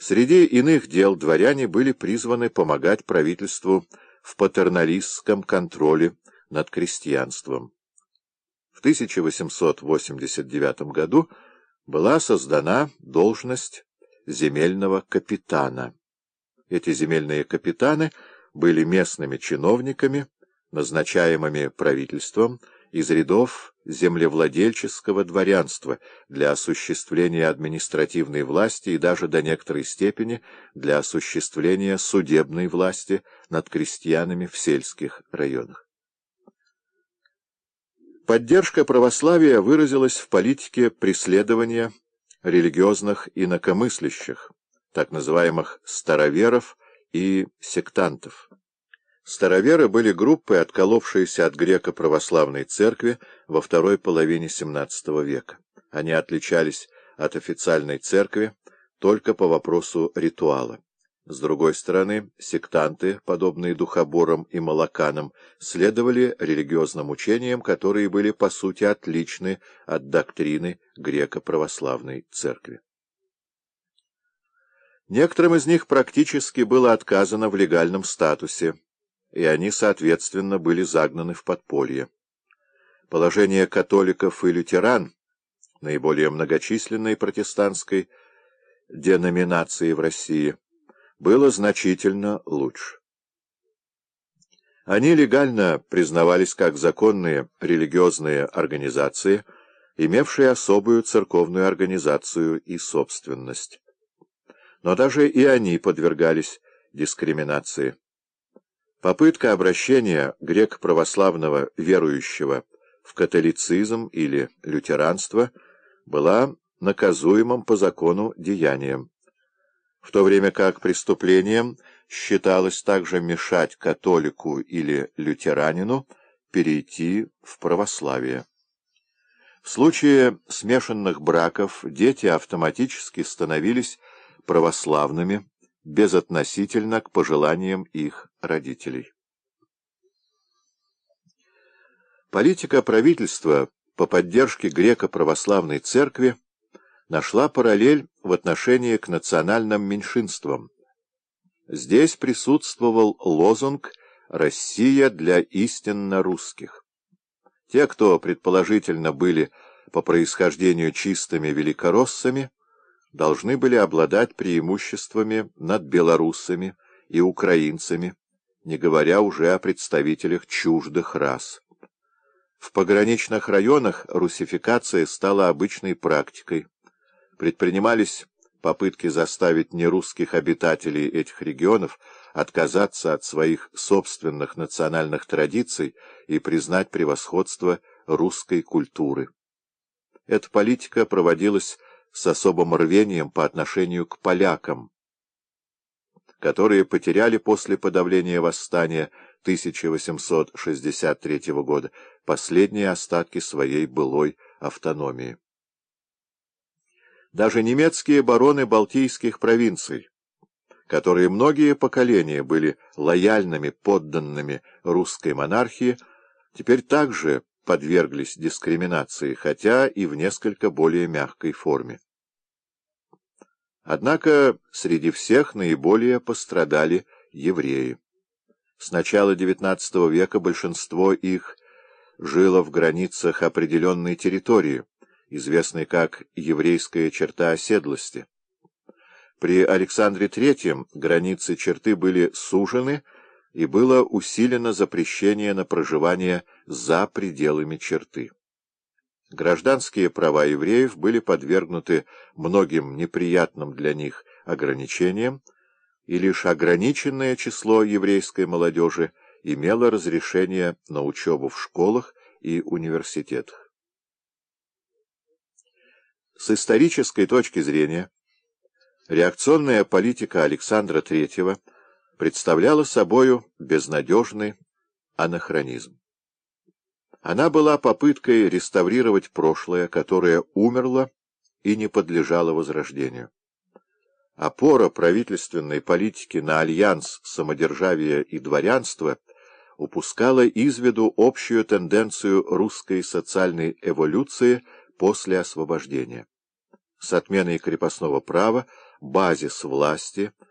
Среди иных дел дворяне были призваны помогать правительству в патерналистском контроле над крестьянством. В 1889 году была создана должность земельного капитана. Эти земельные капитаны были местными чиновниками, назначаемыми правительством из рядов землевладельческого дворянства для осуществления административной власти и даже до некоторой степени для осуществления судебной власти над крестьянами в сельских районах. Поддержка православия выразилась в политике преследования религиозных инакомыслящих, так называемых староверов и сектантов. Староверы были группой, отколовшиеся от греко-православной церкви во второй половине XVII века. Они отличались от официальной церкви только по вопросу ритуала. С другой стороны, сектанты, подобные духоборам и молоканам, следовали религиозным учениям, которые были по сути отличны от доктрины греко-православной церкви. Некоторым из них практически было отказано в легальном статусе, и они, соответственно, были загнаны в подполье. Положение католиков и лютеран, наиболее многочисленной протестантской деноминации в России, было значительно лучше. Они легально признавались как законные религиозные организации, имевшие особую церковную организацию и собственность. Но даже и они подвергались дискриминации. Попытка обращения греко-православного верующего в католицизм или лютеранство была наказуемым по закону деянием, в то время как преступлением считалось также мешать католику или лютеранину перейти в православие. В случае смешанных браков дети автоматически становились православными, безотносительно к пожеланиям их родителей. Политика правительства по поддержке греко-православной церкви нашла параллель в отношении к национальным меньшинствам. Здесь присутствовал лозунг «Россия для истинно русских». Те, кто предположительно были по происхождению чистыми великороссами, должны были обладать преимуществами над белорусами и украинцами, не говоря уже о представителях чуждых рас. В пограничных районах русификация стала обычной практикой. Предпринимались попытки заставить нерусских обитателей этих регионов отказаться от своих собственных национальных традиций и признать превосходство русской культуры. Эта политика проводилась с особым рвением по отношению к полякам, которые потеряли после подавления восстания 1863 года последние остатки своей былой автономии. Даже немецкие бароны балтийских провинций, которые многие поколения были лояльными подданными русской монархии, теперь также подверглись дискриминации, хотя и в несколько более мягкой форме. Однако среди всех наиболее пострадали евреи. С начала XIX века большинство их жило в границах определенной территории, известной как еврейская черта оседлости. При Александре III границы черты были сужены, и было усилено запрещение на проживание за пределами черты. Гражданские права евреев были подвергнуты многим неприятным для них ограничениям, и лишь ограниченное число еврейской молодежи имело разрешение на учебу в школах и университетах. С исторической точки зрения, реакционная политика Александра III представляла собою безнадежный анахронизм. Она была попыткой реставрировать прошлое, которое умерло и не подлежало возрождению. Опора правительственной политики на альянс самодержавия и дворянства упускала из виду общую тенденцию русской социальной эволюции после освобождения. С отменой крепостного права базис власти